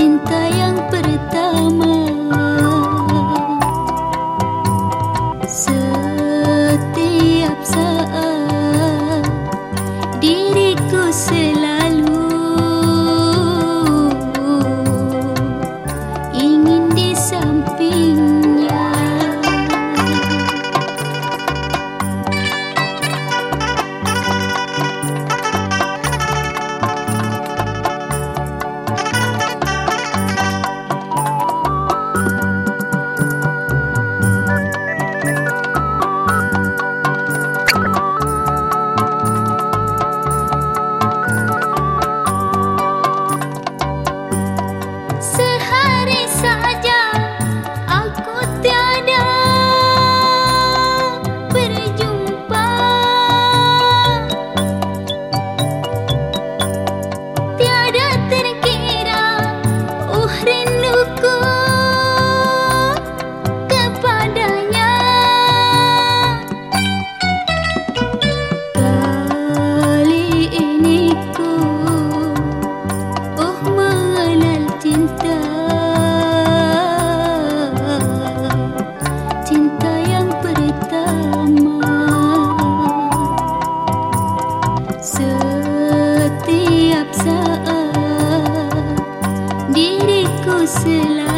cinta yang सिला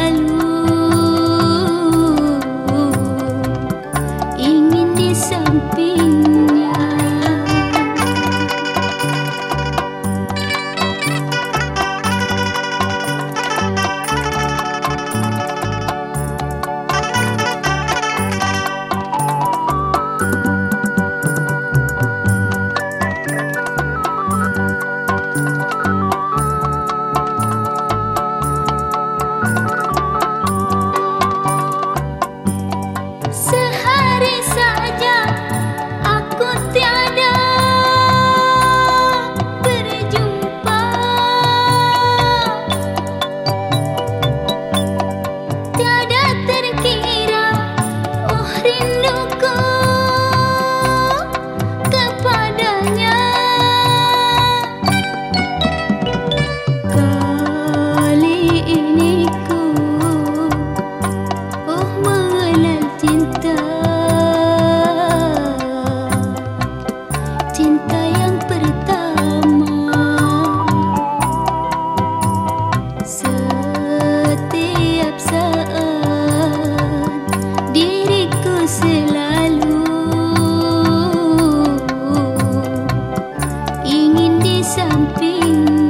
samping